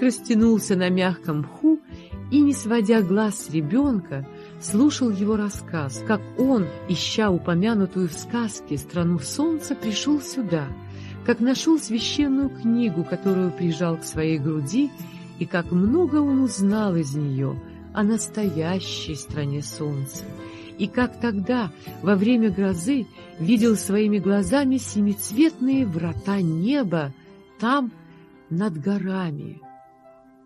Растянулся на мягком мху и, не сводя глаз с ребенка, слушал его рассказ, как он, ища упомянутую в сказке страну солнца, пришел сюда, как нашел священную книгу, которую прижал к своей груди, и как много он узнал из нее о настоящей стране солнца, и как тогда, во время грозы, видел своими глазами семицветные врата неба там, над горами.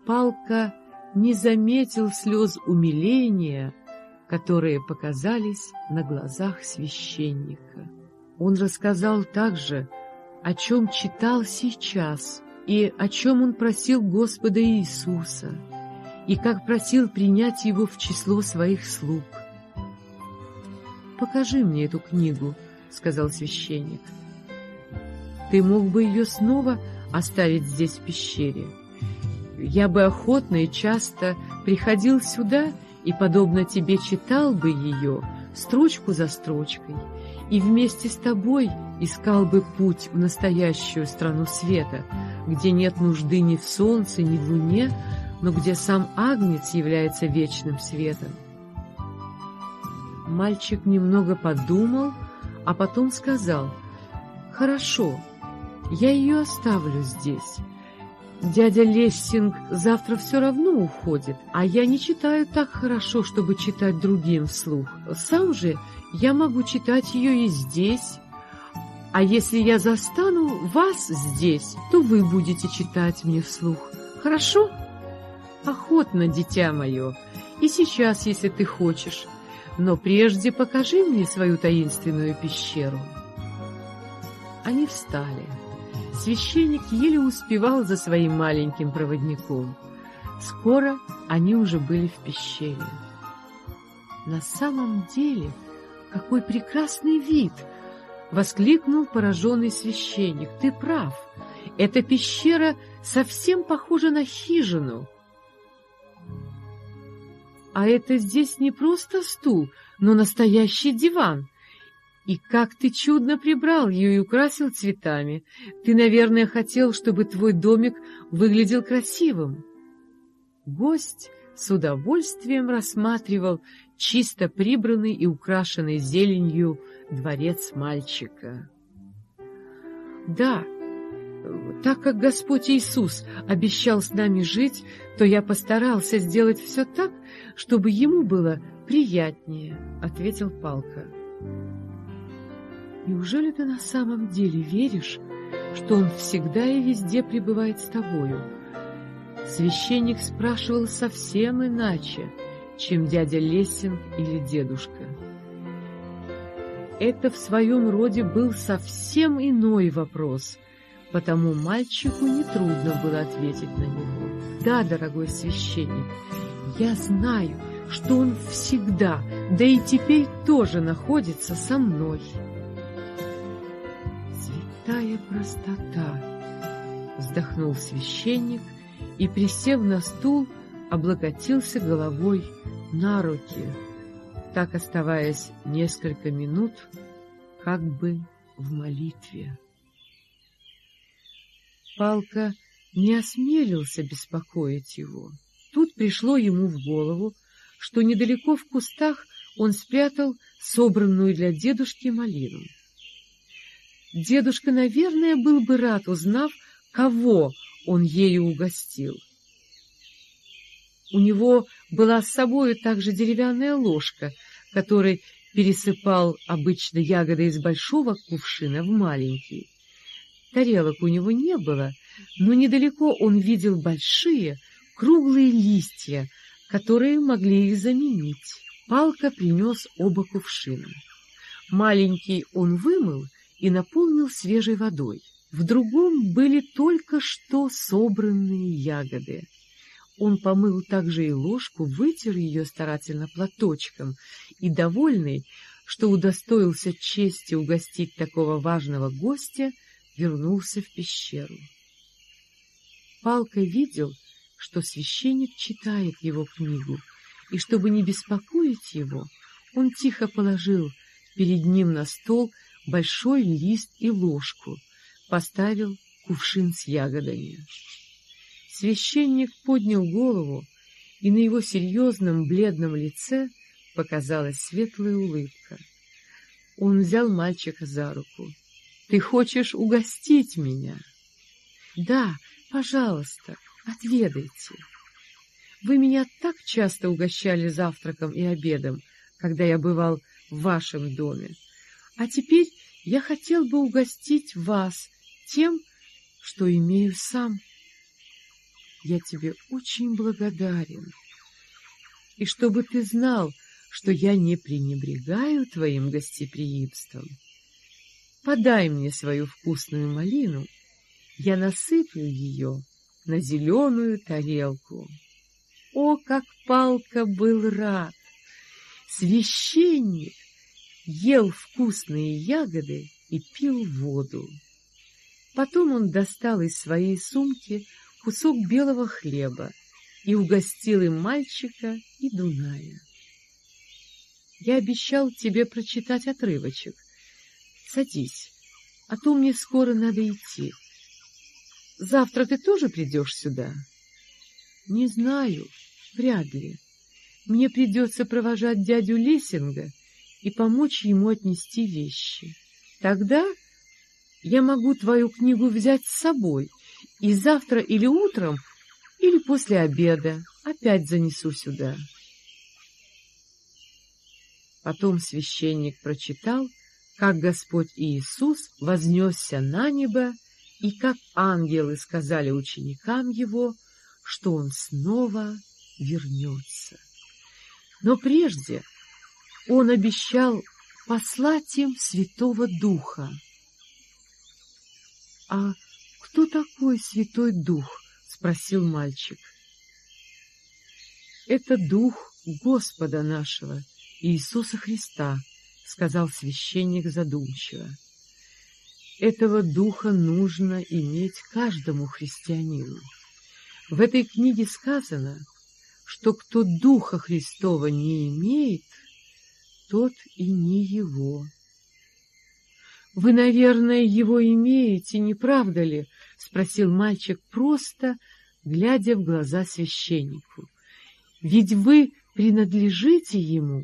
Палка не заметил слез умиления, которые показались на глазах священника. Он рассказал также, о чем читал сейчас и о чем он просил Господа Иисуса, и как просил принять его в число своих слуг. «Покажи мне эту книгу», — сказал священник. «Ты мог бы ее снова оставить здесь в пещере. Я бы охотно и часто приходил сюда и, подобно тебе, читал бы ее строчку за строчкой, и вместе с тобой искал бы путь в настоящую страну света, где нет нужды ни в солнце, ни в луне, но где сам Агнец является вечным светом. Мальчик немного подумал, а потом сказал, «Хорошо, я ее оставлю здесь. Дядя Лессинг завтра все равно уходит, а я не читаю так хорошо, чтобы читать другим вслух. Сам же я могу читать ее и здесь. А если я застану вас здесь, то вы будете читать мне вслух. Хорошо? Охотно, дитя мое, и сейчас, если ты хочешь. Но прежде покажи мне свою таинственную пещеру. Они встали. Священник еле успевал за своим маленьким проводником. Скоро они уже были в пещере. «На самом деле, какой прекрасный вид!» — воскликнул пораженный священник. «Ты прав, эта пещера совсем похожа на хижину». «А это здесь не просто стул, но настоящий диван», и как ты чудно прибрал ее и украсил цветами. Ты, наверное, хотел, чтобы твой домик выглядел красивым. Гость с удовольствием рассматривал чисто прибранный и украшенный зеленью дворец мальчика. Да, так как Господь Иисус обещал с нами жить, то я постарался сделать все так, чтобы ему было приятнее, — ответил Палка. Неужели ты на самом деле веришь, что он всегда и везде пребывает с тобою? Священник спрашивал совсем иначе, чем дядя Лесинг или дедушка. Это в своем роде был совсем иной вопрос, потому мальчику нетрудно было ответить на него. «Да, дорогой священник, я знаю, что он всегда, да и теперь тоже находится со мной» святая простота!» Вздохнул священник и, присев на стул, облокотился головой на руки, так оставаясь несколько минут как бы в молитве. Палка не осмелился беспокоить его. Тут пришло ему в голову, что недалеко в кустах он спрятал собранную для дедушки малину. Дедушка, наверное, был бы рад, узнав, кого он ею угостил. У него была с собой также деревянная ложка, которой пересыпал обычно ягоды из большого кувшина в маленький. Тарелок у него не было, но недалеко он видел большие круглые листья, которые могли их заменить. Палка принес оба кувшина. Маленький он вымыл и наполнил свежей водой. В другом были только что собранные ягоды. Он помыл также и ложку, вытер ее старательно платочком и, довольный, что удостоился чести угостить такого важного гостя, вернулся в пещеру. Палка видел, что священник читает его книгу, и, чтобы не беспокоить его, он тихо положил перед ним на стол большой лист и ложку, поставил кувшин с ягодами. Священник поднял голову, и на его серьезном бледном лице показалась светлая улыбка. Он взял мальчика за руку. — Ты хочешь угостить меня? — Да, пожалуйста, отведайте. Вы меня так часто угощали завтраком и обедом, когда я бывал в вашем доме. А теперь я хотел бы угостить вас тем, что имею сам. Я тебе очень благодарен. И чтобы ты знал, что я не пренебрегаю твоим гостеприимством, подай мне свою вкусную малину, я насыплю ее на зеленую тарелку. О, как Палка был рад! Священник ел вкусные ягоды и пил воду. Потом он достал из своей сумки кусок белого хлеба и угостил им мальчика и Дуная. Я обещал тебе прочитать отрывочек. Садись, а то мне скоро надо идти. Завтра ты тоже придешь сюда? Не знаю, вряд ли. Мне придется провожать дядю Лессинга и помочь ему отнести вещи. Тогда я могу твою книгу взять с собой, и завтра или утром, или после обеда опять занесу сюда. Потом священник прочитал, как Господь Иисус вознесся на небо, и как ангелы сказали ученикам его, что он снова вернется. Но прежде он обещал послать им Святого Духа, — А кто такой Святой Дух? — спросил мальчик. — Это Дух Господа нашего, Иисуса Христа, — сказал священник задумчиво. Этого Духа нужно иметь каждому христианину. В этой книге сказано, что кто Духа Христова не имеет, тот и не его. — Вы, наверное, его имеете, не правда ли? — спросил мальчик просто, глядя в глаза священнику. — Ведь вы принадлежите ему.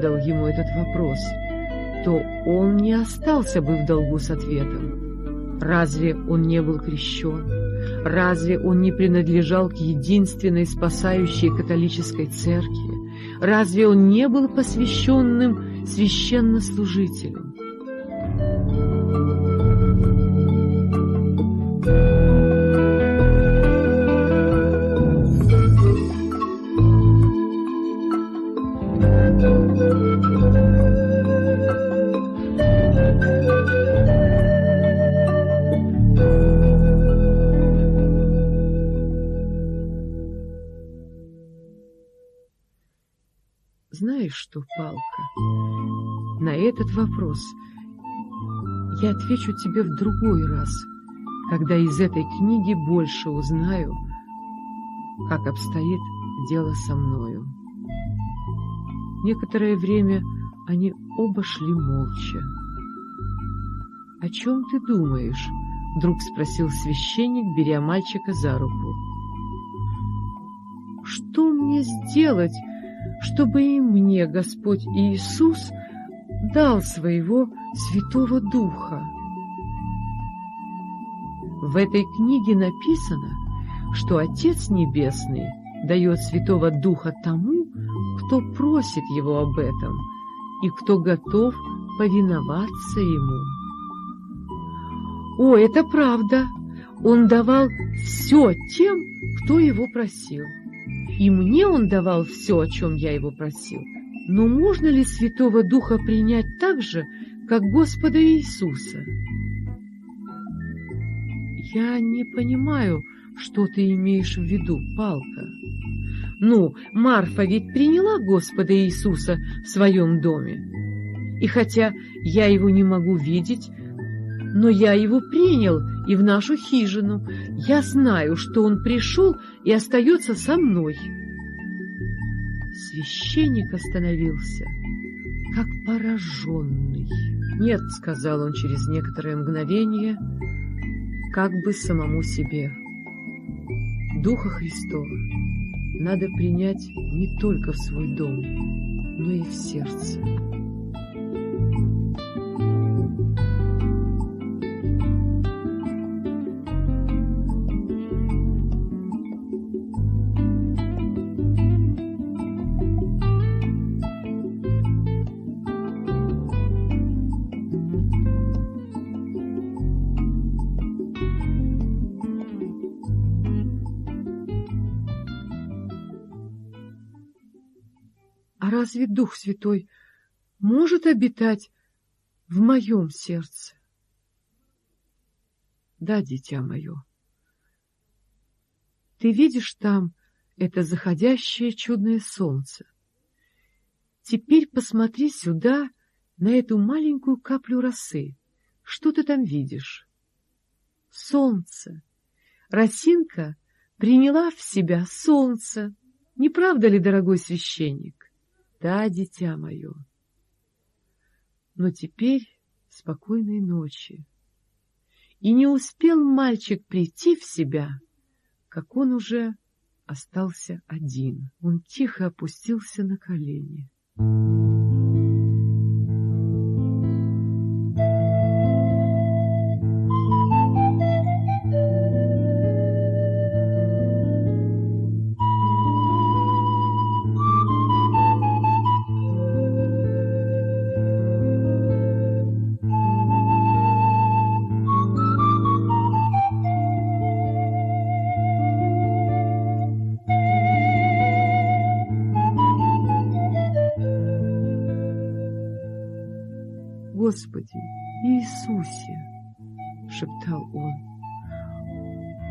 Задал ему этот вопрос, то он не остался бы в долгу с ответом. Разве он не был крещен? Разве он не принадлежал к единственной спасающей католической церкви? Разве он не был посвященным священнослужителем? Что, Палка? На этот вопрос я отвечу тебе в другой раз, когда из этой книги больше узнаю, как обстоит дело со мною. Некоторое время они оба шли молча. — О чем ты думаешь? — вдруг спросил священник, беря мальчика за руку. — Что мне сделать, чтобы и мне Господь Иисус дал своего Святого Духа? В этой книге написано, что Отец Небесный дает Святого Духа тому, кто просит Его об этом и кто готов повиноваться Ему. О, это правда! Он давал все тем, кто его просил. И мне он давал все, о чем я его просил. Но можно ли Святого Духа принять так же, как Господа Иисуса? Я не понимаю, что ты имеешь в виду, Палка. Ну, Марфа ведь приняла Господа Иисуса в своем доме. И хотя я его не могу видеть, но я его принял и в нашу хижину. Я знаю, что он пришел и остается со мной. Священник остановился, как пораженный. «Нет», — сказал он через некоторое мгновение, как бы самому себе. «Духа Христова надо принять не только в свой дом, но и в сердце». Разве Дух Святой может обитать в моем сердце? Да, дитя мое. Ты видишь там это заходящее чудное солнце. Теперь посмотри сюда, на эту маленькую каплю росы. Что ты там видишь? Солнце. Росинка приняла в себя солнце. Не правда ли, дорогой священник? Да, дитя мое. Но теперь спокойной ночи. И не успел мальчик прийти в себя, как он уже остался один. Он тихо опустился на колени. Господи Иисусе, — шептал он,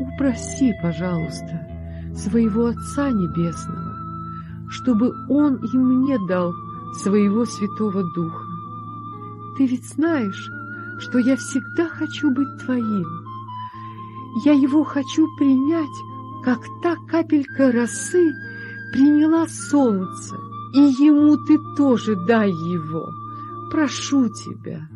— упроси, пожалуйста, своего Отца Небесного, чтобы Он и мне дал своего Святого Духа. Ты ведь знаешь, что я всегда хочу быть Твоим. Я Его хочу принять, как та капелька росы приняла солнце, и Ему Ты тоже дай Его прошу тебя.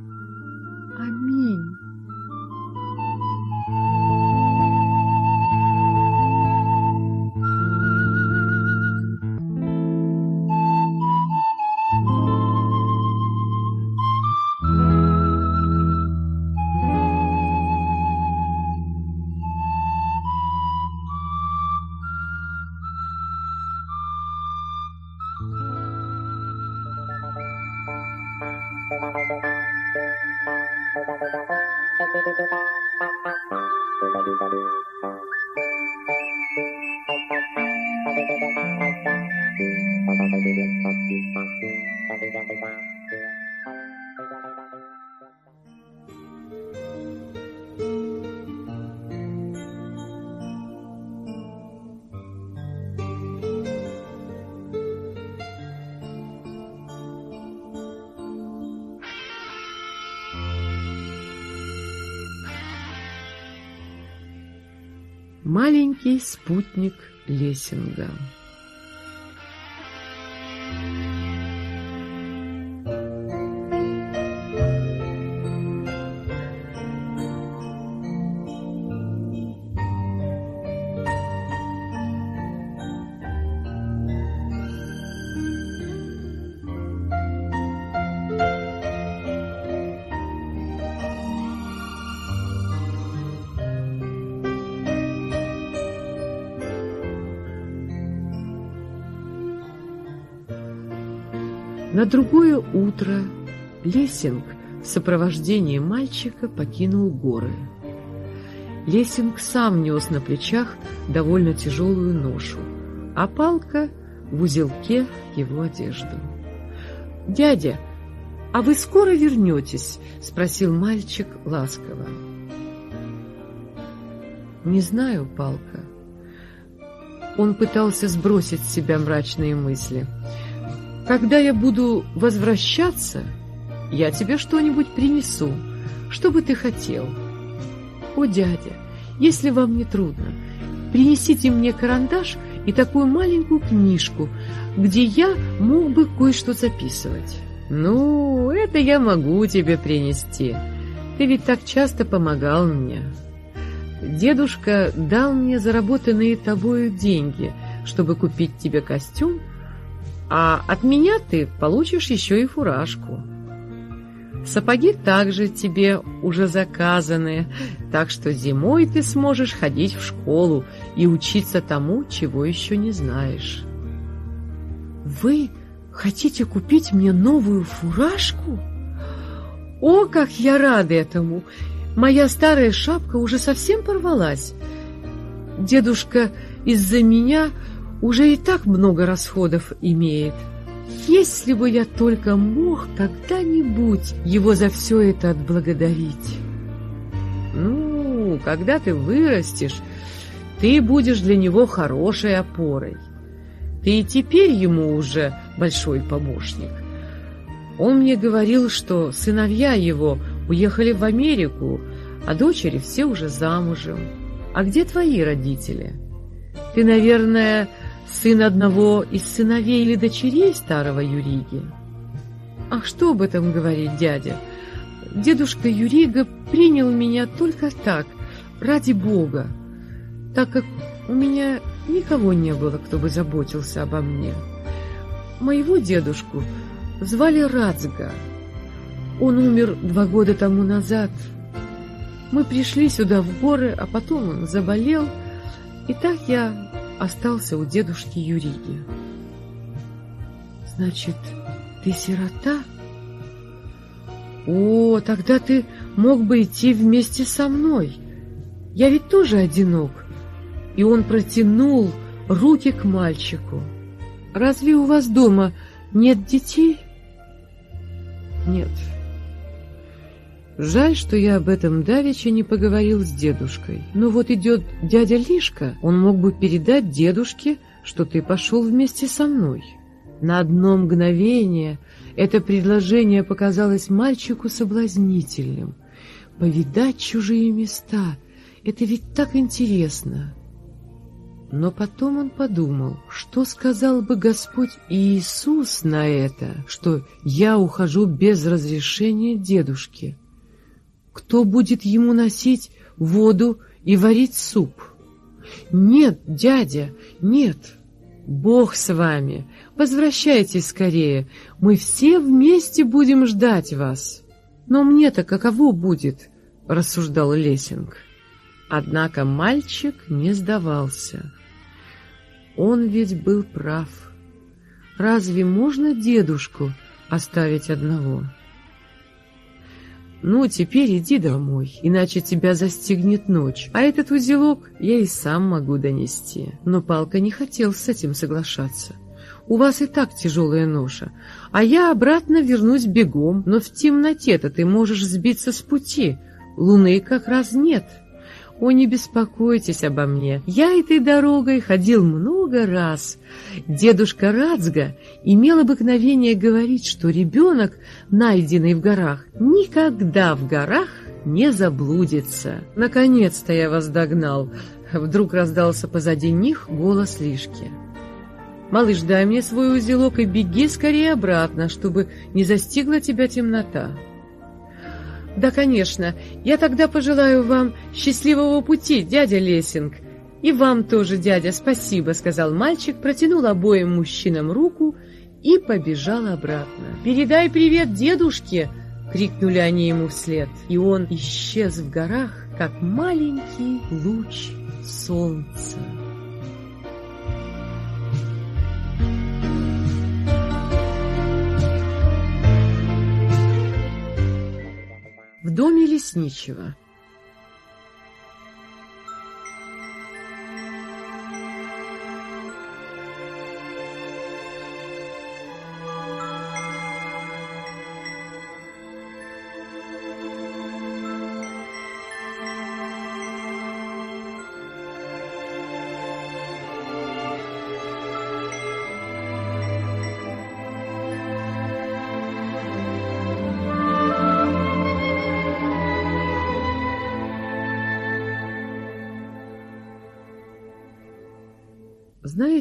Thank you. Маленький спутник Лессинга. На другое утро Лессинг в сопровождении мальчика покинул горы. Лессинг сам нес на плечах довольно тяжелую ношу, а палка в узелке его одежду. «Дядя, а вы скоро вернетесь?» — спросил мальчик ласково. «Не знаю, палка». Он пытался сбросить с себя мрачные мысли — когда я буду возвращаться, я тебе что-нибудь принесу, что бы ты хотел. О, дядя, если вам не трудно, принесите мне карандаш и такую маленькую книжку, где я мог бы кое-что записывать. Ну, это я могу тебе принести. Ты ведь так часто помогал мне. Дедушка дал мне заработанные тобою деньги, чтобы купить тебе костюм а от меня ты получишь еще и фуражку. Сапоги также тебе уже заказаны, так что зимой ты сможешь ходить в школу и учиться тому, чего еще не знаешь. Вы хотите купить мне новую фуражку? О, как я рада этому! Моя старая шапка уже совсем порвалась. Дедушка из-за меня уже и так много расходов имеет. Если бы я только мог когда-нибудь его за все это отблагодарить. Ну, когда ты вырастешь, ты будешь для него хорошей опорой. Ты и теперь ему уже большой помощник. Он мне говорил, что сыновья его уехали в Америку, а дочери все уже замужем. А где твои родители? Ты, наверное, сын одного из сыновей или дочерей старого Юриги. Ах, что об этом говорить, дядя? Дедушка Юрига принял меня только так, ради Бога, так как у меня никого не было, кто бы заботился обо мне. Моего дедушку звали Рацга. Он умер два года тому назад. Мы пришли сюда в горы, а потом он заболел, и так я остался у дедушки Юриги. «Значит, ты сирота?» «О, тогда ты мог бы идти вместе со мной. Я ведь тоже одинок». И он протянул руки к мальчику. «Разве у вас дома нет детей?» «Нет». Жаль, что я об этом давеча не поговорил с дедушкой. Но вот идет дядя Лишка, он мог бы передать дедушке, что ты пошел вместе со мной. На одно мгновение это предложение показалось мальчику соблазнительным. Повидать чужие места — это ведь так интересно. Но потом он подумал, что сказал бы Господь Иисус на это, что я ухожу без разрешения дедушки — кто будет ему носить воду и варить суп? Нет, дядя, нет. Бог с вами. Возвращайтесь скорее. Мы все вместе будем ждать вас. Но мне-то каково будет, рассуждал Лесинг. Однако мальчик не сдавался. Он ведь был прав. Разве можно дедушку оставить одного? «Ну, теперь иди домой, иначе тебя застигнет ночь, а этот узелок я и сам могу донести». Но Палка не хотел с этим соглашаться. «У вас и так тяжелая ноша, а я обратно вернусь бегом, но в темноте-то ты можешь сбиться с пути, луны как раз нет». О, не беспокойтесь обо мне. Я этой дорогой ходил много раз. Дедушка Рацга имел обыкновение говорить, что ребенок, найденный в горах, никогда в горах не заблудится. Наконец-то я вас догнал. Вдруг раздался позади них голос Лишки. «Малыш, дай мне свой узелок и беги скорее обратно, чтобы не застигла тебя темнота». «Да, конечно. Я тогда пожелаю вам счастливого пути, дядя Лесинг. И вам тоже, дядя, спасибо», — сказал мальчик, протянул обоим мужчинам руку и побежал обратно. «Передай привет дедушке!» — крикнули они ему вслед. И он исчез в горах, как маленький луч солнца. Доме лесничего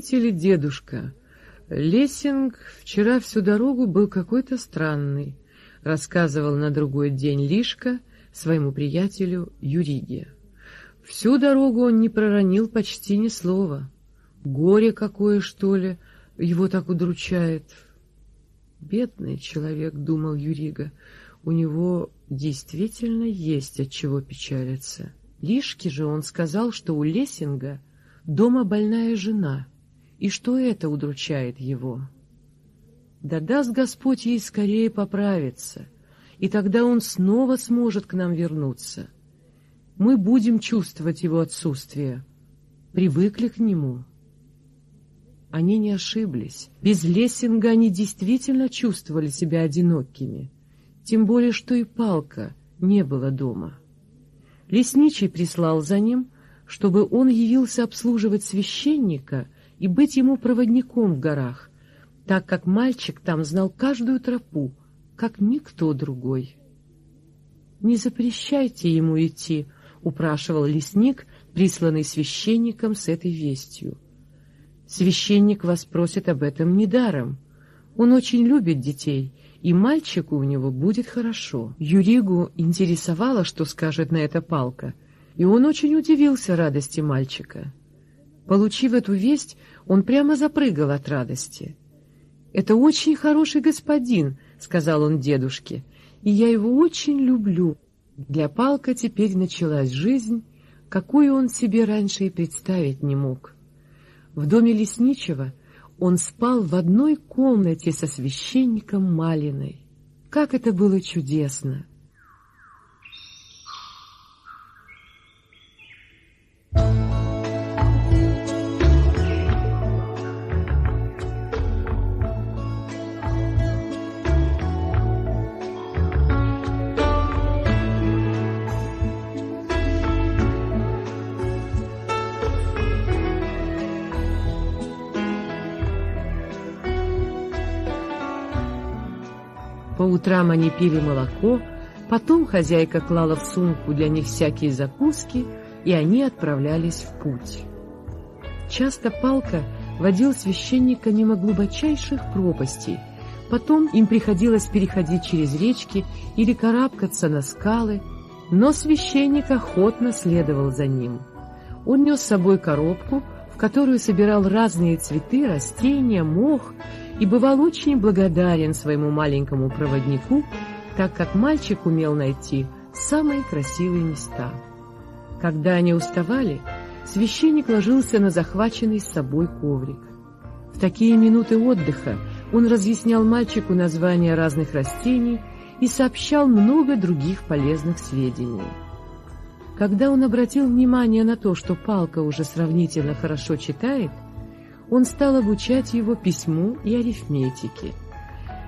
Знаете ли, дедушка, Лессинг вчера всю дорогу был какой-то странный, рассказывал на другой день Лишка своему приятелю Юриге. Всю дорогу он не проронил почти ни слова. Горе какое, что ли, его так удручает. Бедный человек, думал Юрига, у него действительно есть от чего печалиться. Лишке же он сказал, что у Лессинга — дома больная жена, и что это удручает его. Да даст Господь ей скорее поправиться, и тогда он снова сможет к нам вернуться. Мы будем чувствовать его отсутствие, привыкли к нему. Они не ошиблись. Без Лессинга они действительно чувствовали себя одинокими, тем более что и палка не было дома. Лесничий прислал за ним, чтобы он явился обслуживать священника и быть ему проводником в горах, так как мальчик там знал каждую тропу, как никто другой. «Не запрещайте ему идти», — упрашивал лесник, присланный священником с этой вестью. «Священник вас просит об этом недаром. Он очень любит детей, и мальчику у него будет хорошо». Юригу интересовало, что скажет на это палка — и он очень удивился радости мальчика. Получив эту весть, он прямо запрыгал от радости. «Это очень хороший господин», — сказал он дедушке, — «и я его очень люблю». Для Палка теперь началась жизнь, какую он себе раньше и представить не мог. В доме лесничего он спал в одной комнате со священником Малиной. Как это было чудесно! По утрам они пили молоко, потом хозяйка клала в сумку для них всякие закуски, и они отправлялись в путь. Часто Палка водил священника мимо глубочайших пропастей, потом им приходилось переходить через речки или карабкаться на скалы, но священник охотно следовал за ним. Он нес с собой коробку, в которую собирал разные цветы, растения, мох и бывал очень благодарен своему маленькому проводнику, так как мальчик умел найти самые красивые места. Когда они уставали, священник ложился на захваченный с собой коврик. В такие минуты отдыха он разъяснял мальчику названия разных растений и сообщал много других полезных сведений. Когда он обратил внимание на то, что палка уже сравнительно хорошо читает, он стал обучать его письму и арифметике.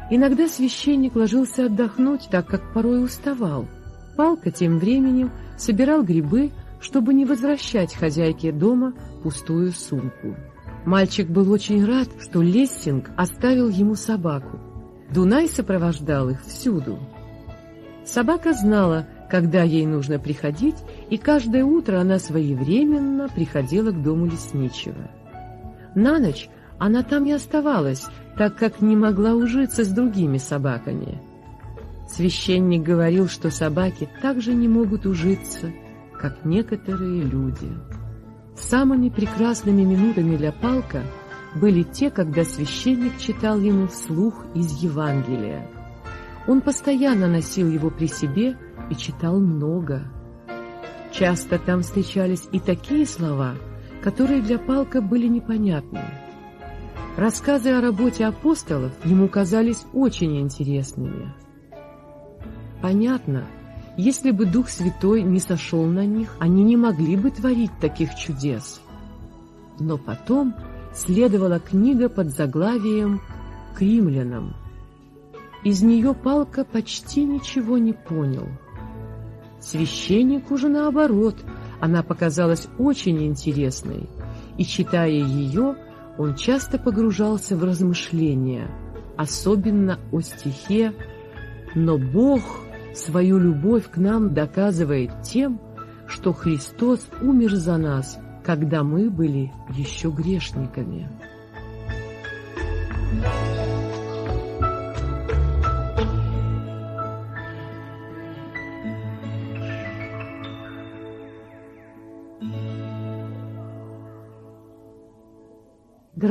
Иногда священник ложился отдохнуть, так как порой уставал. Палка тем временем собирал грибы, чтобы не возвращать хозяйке дома пустую сумку. Мальчик был очень рад, что Лессинг оставил ему собаку. Дунай сопровождал их всюду. Собака знала, когда ей нужно приходить, и каждое утро она своевременно приходила к дому лесничего. На ночь она там и оставалась, так как не могла ужиться с другими собаками. Священник говорил, что собаки также не могут ужиться, как некоторые люди. Самыми прекрасными минутами для Палка были те, когда священник читал ему вслух из Евангелия. Он постоянно носил его при себе и читал много. Часто там встречались и такие слова, которые для Палка были непонятны. Рассказы о работе апостолов ему казались очень интересными. Понятно, если бы Дух Святой не сошел на них, они не могли бы творить таких чудес. Но потом следовала книга под заглавием «К римлянам». Из нее Палка почти ничего не понял. Священнику же наоборот, она показалась очень интересной, и, читая ее, он часто погружался в размышления, особенно о стихе «Но Бог свою любовь к нам доказывает тем, что Христос умер за нас, когда мы были еще грешниками».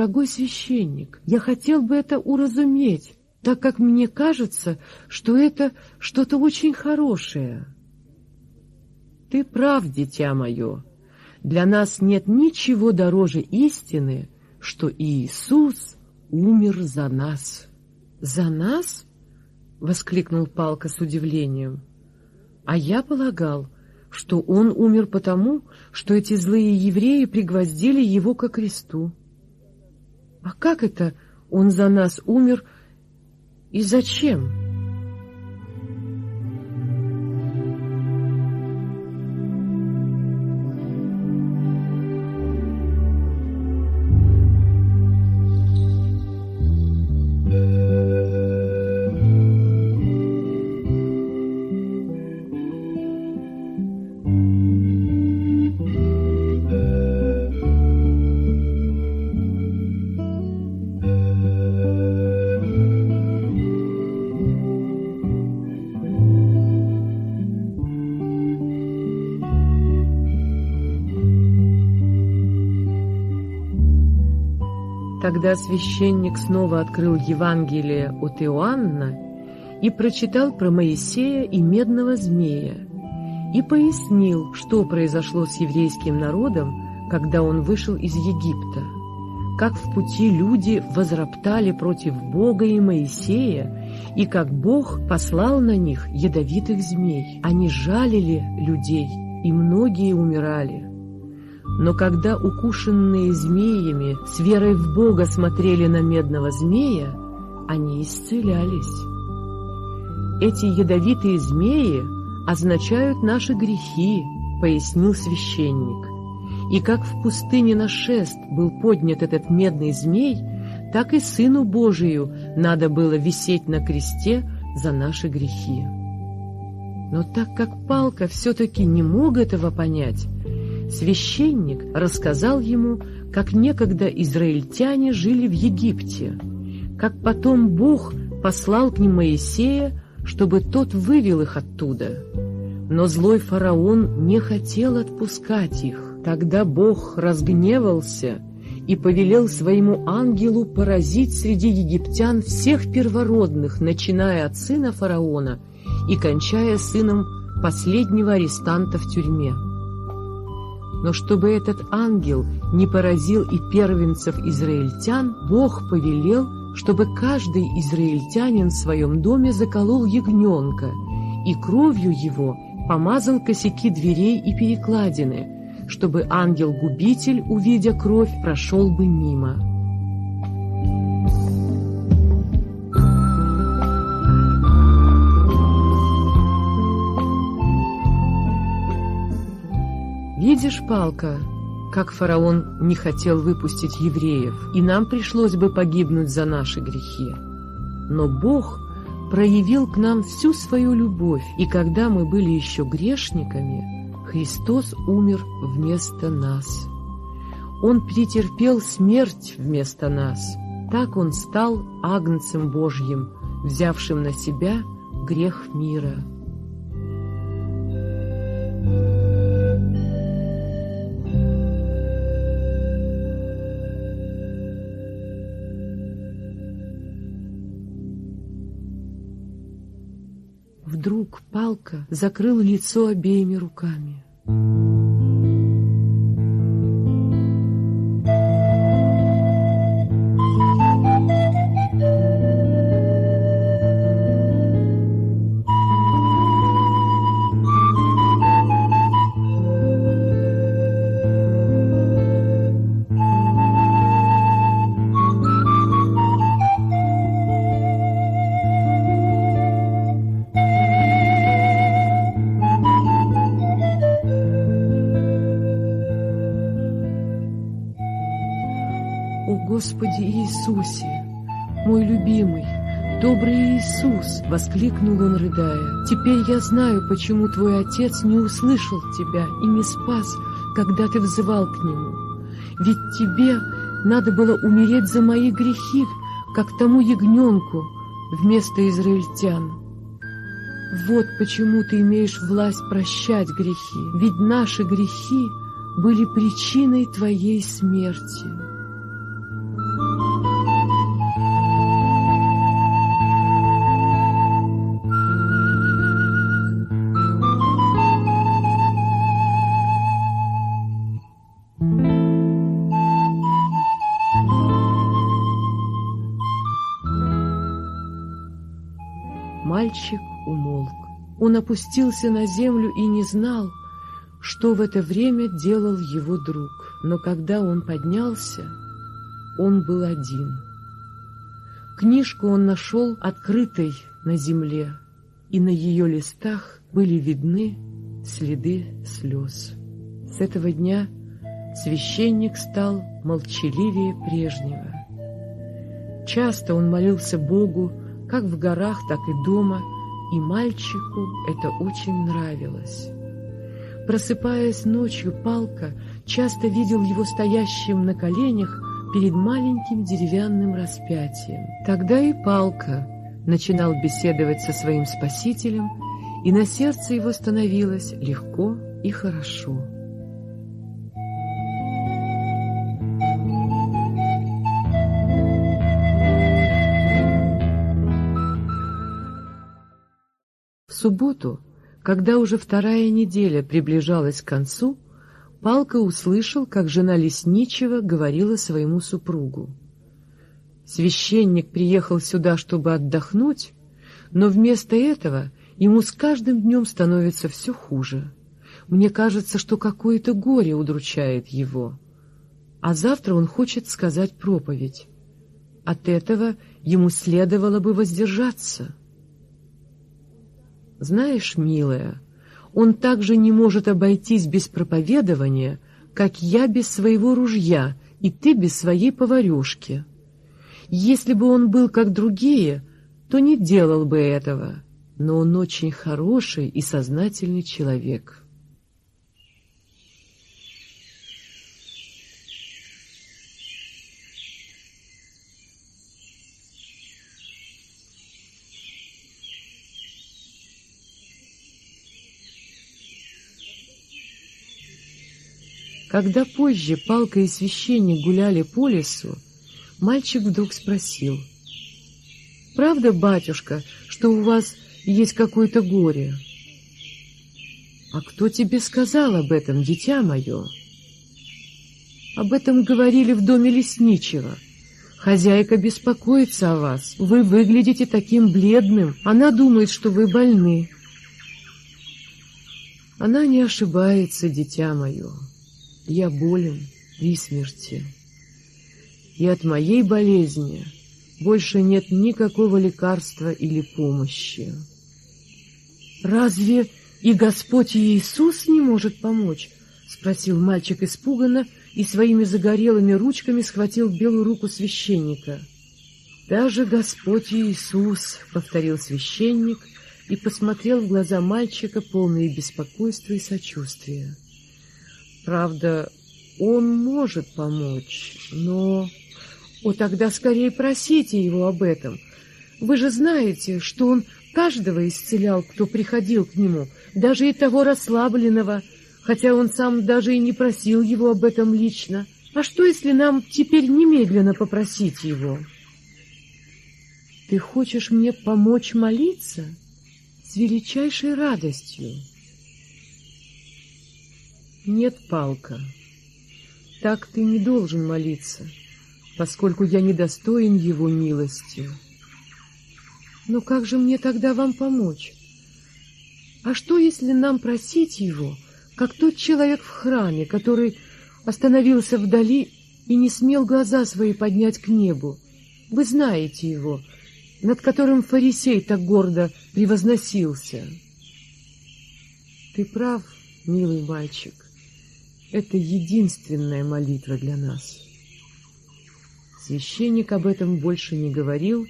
Дорогой священник, я хотел бы это уразуметь, так как мне кажется, что это что-то очень хорошее. Ты прав, дитя мое. Для нас нет ничего дороже истины, что Иисус умер за нас. За нас? — воскликнул Палка с удивлением. А я полагал, что он умер потому, что эти злые евреи пригвоздили его ко кресту. А как это он за нас умер и зачем? Тогда священник снова открыл Евангелие от Иоанна и прочитал про Моисея и медного змея, и пояснил, что произошло с еврейским народом, когда он вышел из Египта, как в пути люди возроптали против Бога и Моисея, и как Бог послал на них ядовитых змей. Они жалили людей, и многие умирали. Но когда укушенные змеями с верой в Бога смотрели на медного змея, они исцелялись. Эти ядовитые змеи означают наши грехи, пояснил священник. И как в пустыне на шест был поднят этот медный змей, так и Сыну Божию надо было висеть на кресте за наши грехи. Но так как Палка все-таки не мог этого понять, Священник рассказал ему, как некогда израильтяне жили в Египте, как потом Бог послал к ним Моисея, чтобы тот вывел их оттуда. Но злой фараон не хотел отпускать их. Тогда Бог разгневался и повелел своему ангелу поразить среди египтян всех первородных, начиная от сына фараона и кончая сыном последнего арестанта в тюрьме. Но чтобы этот ангел не поразил и первенцев израильтян, Бог повелел, чтобы каждый израильтянин в своем доме заколол ягненка и кровью его помазал косяки дверей и перекладины, чтобы ангел-губитель, увидя кровь, прошел бы мимо. Видишь, Палка, как фараон не хотел выпустить евреев, и нам пришлось бы погибнуть за наши грехи. Но Бог проявил к нам всю свою любовь, и когда мы были еще грешниками, Христос умер вместо нас. Он претерпел смерть вместо нас. Так Он стал Агнцем Божьим, взявшим на себя грех мира. Палка закрыл лицо обеими руками. Господи Иисусе, мой любимый, добрый Иисус!» — воскликнул он, рыдая. «Теперь я знаю, почему твой отец не услышал тебя и не спас, когда ты взывал к нему. Ведь тебе надо было умереть за мои грехи, как тому ягненку вместо израильтян. Вот почему ты имеешь власть прощать грехи, ведь наши грехи были причиной твоей смерти». Он опустился на землю и не знал, что в это время делал его друг. Но когда он поднялся, он был один. Книжку он нашел открытой на земле, и на ее листах были видны следы слез. С этого дня священник стал молчаливее прежнего. Часто он молился Богу, как в горах, так и дома, и мальчику это очень нравилось. Просыпаясь ночью, Палка часто видел его стоящим на коленях перед маленьким деревянным распятием. Тогда и Палка начинал беседовать со своим спасителем, и на сердце его становилось легко и хорошо. Субботу, когда уже вторая неделя приближалась к концу, Палка услышал, как жена лесничего говорила своему супругу. Священник приехал сюда, чтобы отдохнуть, но вместо этого ему с каждым днем становится все хуже. Мне кажется, что какое-то горе удручает его. А завтра он хочет сказать проповедь. От этого ему следовало бы воздержаться. Знаешь, милая, он также не может обойтись без проповедования, как я без своего ружья и ты без своей поварешки. Если бы он был как другие, то не делал бы этого, но он очень хороший и сознательный человек». Когда позже Палка и священник гуляли по лесу, мальчик вдруг спросил, «Правда, батюшка, что у вас есть какое-то горе?» «А кто тебе сказал об этом, дитя мое?» «Об этом говорили в доме лесничего. Хозяйка беспокоится о вас. Вы выглядите таким бледным. Она думает, что вы больны». «Она не ошибается, дитя мое». Я болен при смерти. И от моей болезни больше нет никакого лекарства или помощи. «Разве и Господь Иисус не может помочь?» — спросил мальчик испуганно и своими загорелыми ручками схватил белую руку священника. «Даже Господь Иисус», — повторил священник и посмотрел в глаза мальчика, полные беспокойства и сочувствия. «Правда, он может помочь, но...» «О, тогда скорее просите его об этом. Вы же знаете, что он каждого исцелял, кто приходил к нему, даже и того расслабленного, хотя он сам даже и не просил его об этом лично. А что, если нам теперь немедленно попросить его?» «Ты хочешь мне помочь молиться?» «С величайшей радостью». «Нет, Палка, так ты не должен молиться» поскольку я недостоин его милости. Но как же мне тогда вам помочь? А что, если нам просить его, как тот человек в храме, который остановился вдали и не смел глаза свои поднять к небу? Вы знаете его, над которым фарисей так гордо превозносился. Ты прав, милый мальчик, это единственная молитва для нас. Священник об этом больше не говорил,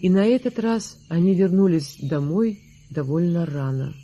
и на этот раз они вернулись домой довольно рано.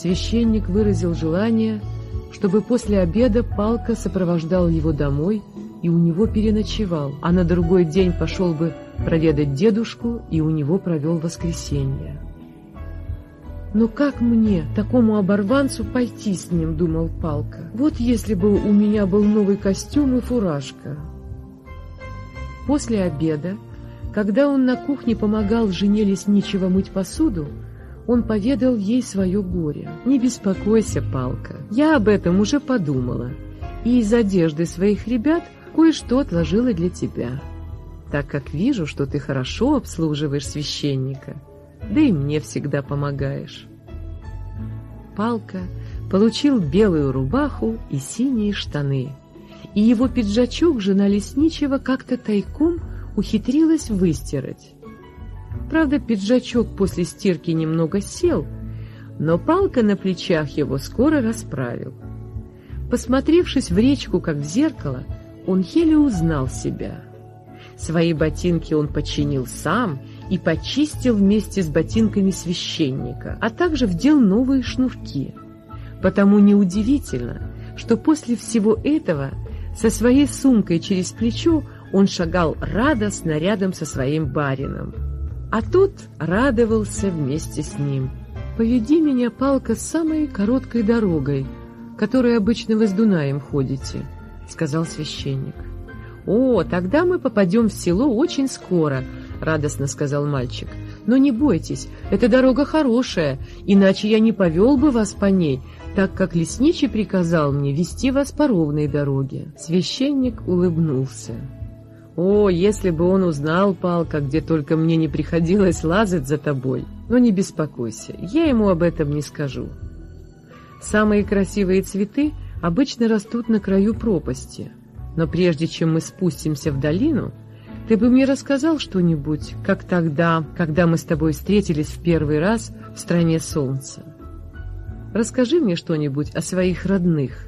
Священник выразил желание, чтобы после обеда Палка сопровождал его домой и у него переночевал, а на другой день пошел бы проведать дедушку и у него провел воскресенье. «Но как мне, такому оборванцу, пойти с ним?» — думал Палка. «Вот если бы у меня был новый костюм и фуражка». После обеда, когда он на кухне помогал жене Лесничего мыть посуду, он поведал ей свое горе. «Не беспокойся, Палка, я об этом уже подумала, и из одежды своих ребят кое-что отложила для тебя, так как вижу, что ты хорошо обслуживаешь священника, да и мне всегда помогаешь». Палка получил белую рубаху и синие штаны, и его пиджачок жена лесничего как-то тайком ухитрилась выстирать. Правда, пиджачок после стирки немного сел, но палка на плечах его скоро расправил. Посмотревшись в речку, как в зеркало, он еле узнал себя. Свои ботинки он починил сам и почистил вместе с ботинками священника, а также вдел новые шнурки. Потому неудивительно, что после всего этого со своей сумкой через плечо он шагал радостно рядом со своим барином. А тот радовался вместе с ним. «Поведи меня, палка, самой короткой дорогой, которой обычно вы с Дунаем ходите», — сказал священник. «О, тогда мы попадем в село очень скоро», — радостно сказал мальчик. «Но не бойтесь, эта дорога хорошая, иначе я не повел бы вас по ней, так как лесничий приказал мне вести вас по ровной дороге». Священник улыбнулся. О, если бы он узнал, Палка, где только мне не приходилось лазать за тобой. Но не беспокойся, я ему об этом не скажу. Самые красивые цветы обычно растут на краю пропасти. Но прежде чем мы спустимся в долину, ты бы мне рассказал что-нибудь, как тогда, когда мы с тобой встретились в первый раз в стране солнца. Расскажи мне что-нибудь о своих родных.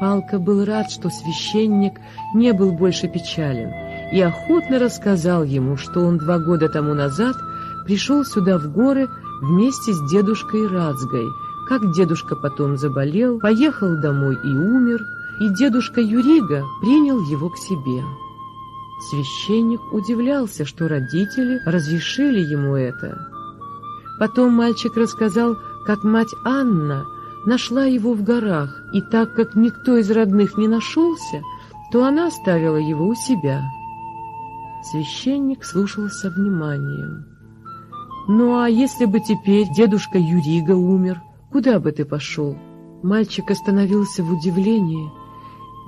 Палка был рад, что священник не был больше печален, и охотно рассказал ему, что он два года тому назад пришел сюда в горы вместе с дедушкой Рацгой, как дедушка потом заболел, поехал домой и умер, и дедушка Юрига принял его к себе. Священник удивлялся, что родители разрешили ему это. Потом мальчик рассказал, как мать Анна нашла его в горах, и так как никто из родных не нашелся, то она оставила его у себя. Священник слушал со вниманием. «Ну а если бы теперь дедушка Юрига умер, куда бы ты пошел?» Мальчик остановился в удивлении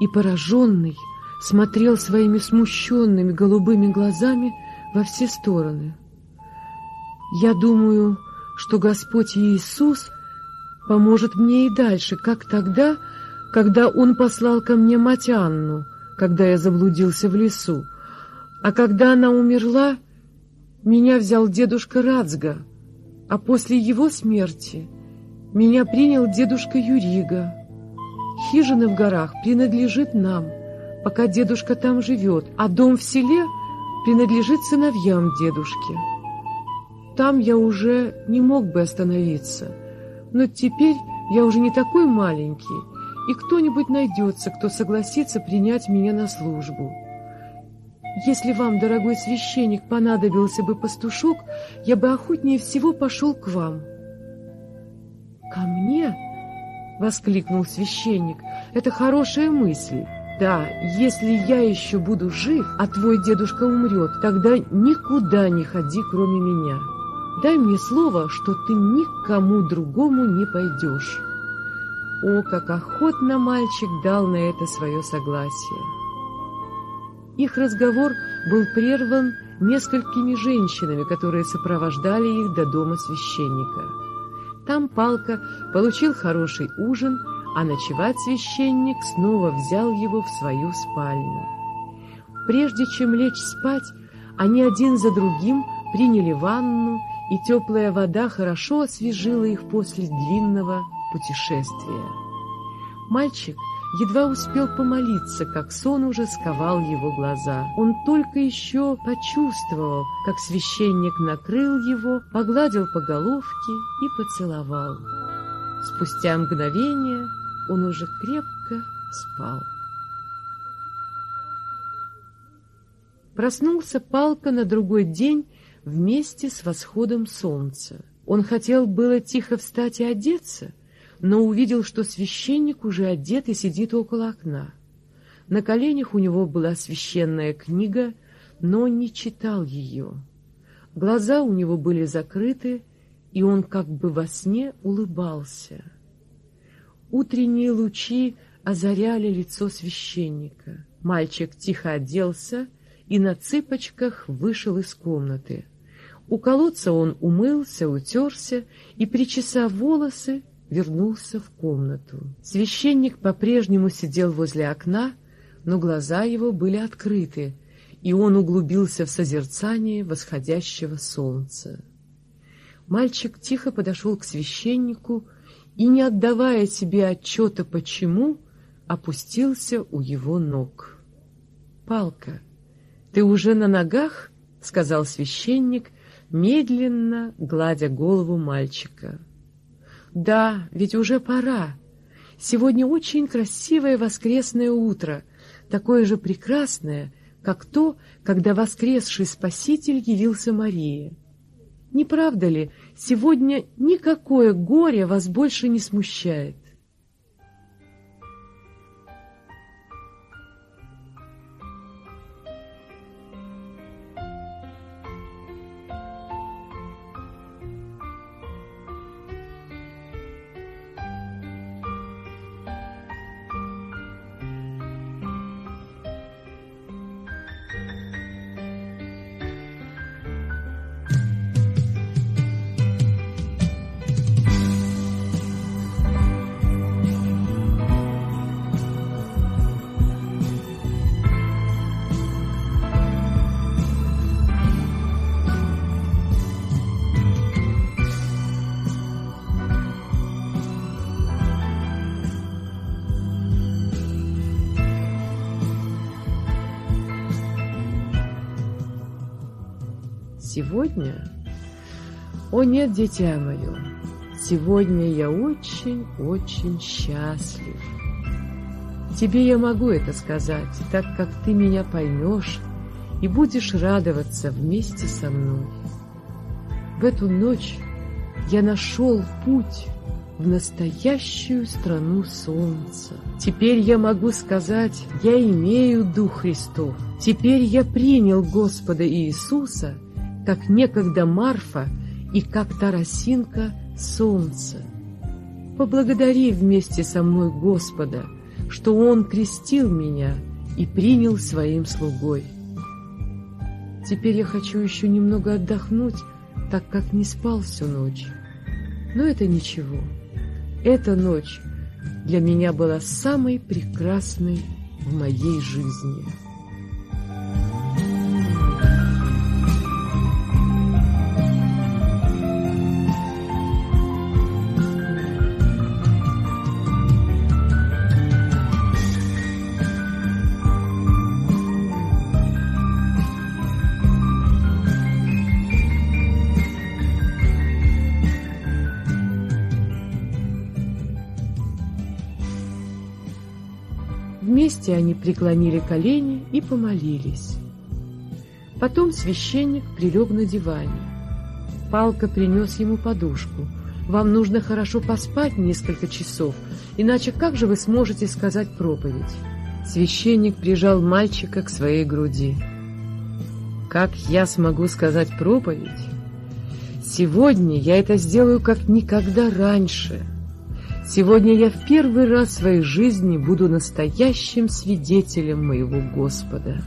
и, пораженный, смотрел своими смущенными голубыми глазами во все стороны. «Я думаю, что Господь Иисус поможет мне и дальше, как тогда, когда Он послал ко мне мать Анну, когда я заблудился в лесу. А когда она умерла, меня взял дедушка Рацга, а после его смерти меня принял дедушка Юрига. Хижина в горах принадлежит нам, пока дедушка там живет, а дом в селе принадлежит сыновьям дедушки. Там я уже не мог бы остановиться, но теперь я уже не такой маленький, и кто-нибудь найдется, кто согласится принять меня на службу. Если вам, дорогой священник, понадобился бы пастушок, я бы охотнее всего пошел к вам. — Ко мне? — воскликнул священник. — Это хорошая мысль. Да, если я еще буду жив, а твой дедушка умрет, тогда никуда не ходи, кроме меня. Дай мне слово, что ты никому другому не пойдешь. О, как охотно мальчик дал на это свое согласие! Их разговор был прерван несколькими женщинами, которые сопровождали их до дома священника. Там Палка получил хороший ужин, а ночевать священник снова взял его в свою спальню. Прежде чем лечь спать, они один за другим приняли ванну, и теплая вода хорошо освежила их после длинного путешествия. Мальчик едва успел помолиться, как сон уже сковал его глаза. Он только еще почувствовал, как священник накрыл его, погладил по головке и поцеловал. Спустя мгновение он уже крепко спал. Проснулся Палка на другой день вместе с восходом солнца. Он хотел было тихо встать и одеться, но увидел, что священник уже одет и сидит около окна. На коленях у него была священная книга, но он не читал ее. Глаза у него были закрыты, и он как бы во сне улыбался. Утренние лучи озаряли лицо священника. Мальчик тихо оделся и на цыпочках вышел из комнаты. У колодца он умылся, утерся и, причесав волосы, вернулся в комнату. Священник по-прежнему сидел возле окна, но глаза его были открыты, и он углубился в созерцание восходящего солнца. Мальчик тихо подошел к священнику и, не отдавая себе отчета почему, опустился у его ног. «Палка, ты уже на ногах?» — сказал священник, медленно гладя голову мальчика. Да, ведь уже пора. Сегодня очень красивое воскресное утро, такое же прекрасное, как то, когда воскресший Спаситель явился Марии. Не правда ли, сегодня никакое горе вас больше не смущает? Сегодня? О нет, дитя мое, сегодня я очень-очень счастлив. Тебе я могу это сказать, так как ты меня поймешь и будешь радоваться вместе со мной. В эту ночь я нашел путь в настоящую страну солнца. Теперь я могу сказать, я имею Дух Христов. Теперь я принял Господа Иисуса, как некогда Марфа и как Тарасинка солнце. Поблагодари вместе со мной Господа, что Он крестил меня и принял своим слугой. Теперь я хочу еще немного отдохнуть, так как не спал всю ночь. Но это ничего. Эта ночь для меня была самой прекрасной в моей жизни. Вместе они преклонили колени и помолились. Потом священник прилег на диване. Палка принес ему подушку. «Вам нужно хорошо поспать несколько часов, иначе как же вы сможете сказать проповедь?» Священник прижал мальчика к своей груди. «Как я смогу сказать проповедь? Сегодня я это сделаю как никогда раньше». Сегодня я в первый раз в своей жизни буду настоящим свидетелем моего Господа.